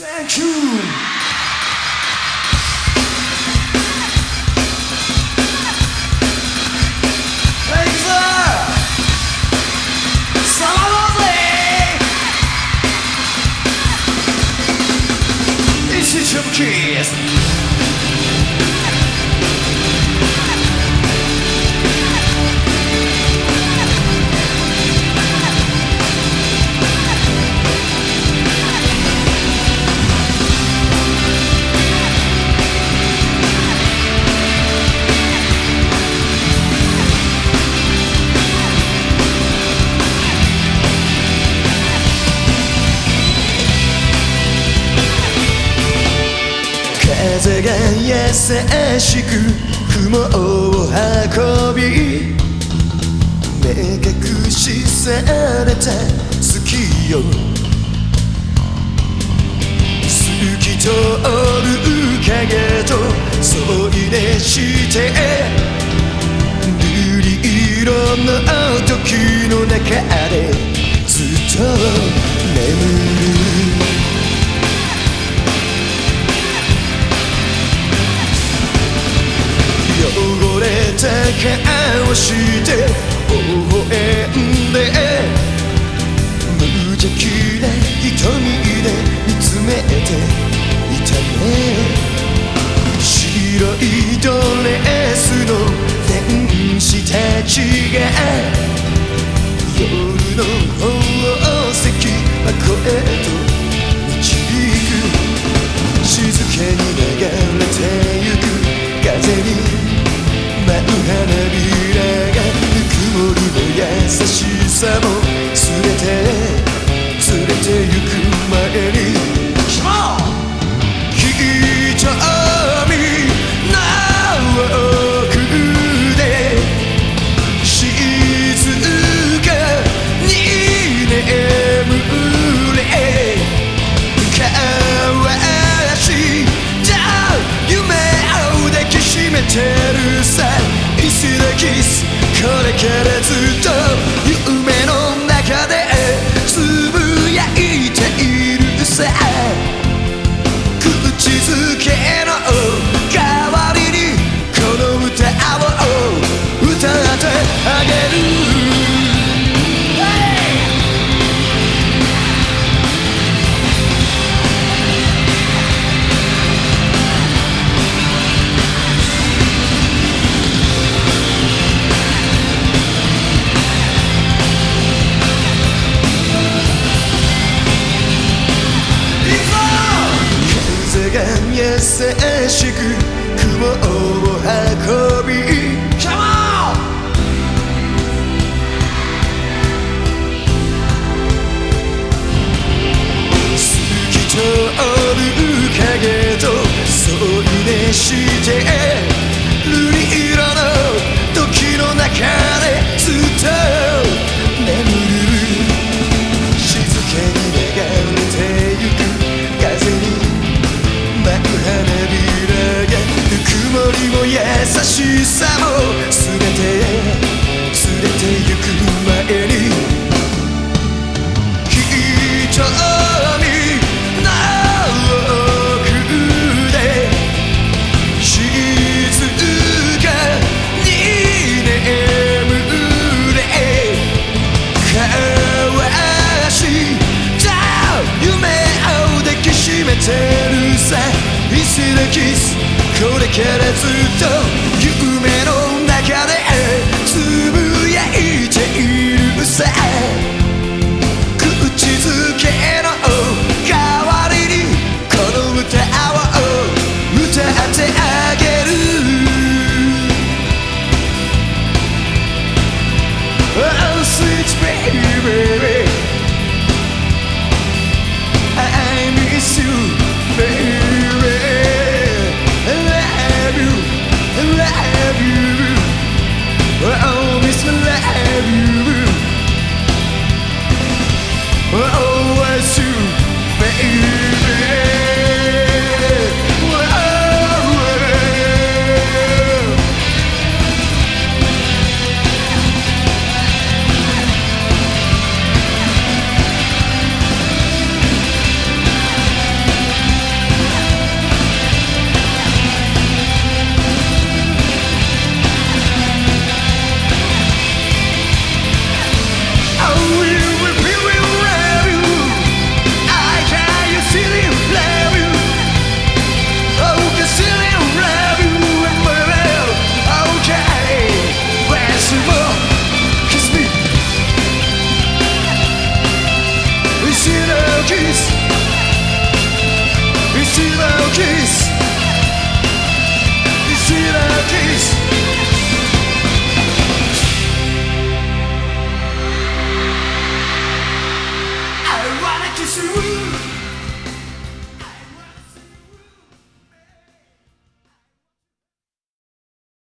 Stay. 風が優しく雲を運び目隠しされた月よ透き通る影と添い寝して瑠璃色のた顔して微笑んで無邪気な瞳で見つめていたね。白いドレスの天使たちがびらがぬくもりも優しさも全て連れてゆく前にキス。これからずっと夢の中でつぶやいているさ口づけ添い寝さ一世でキスこれからずっと夢の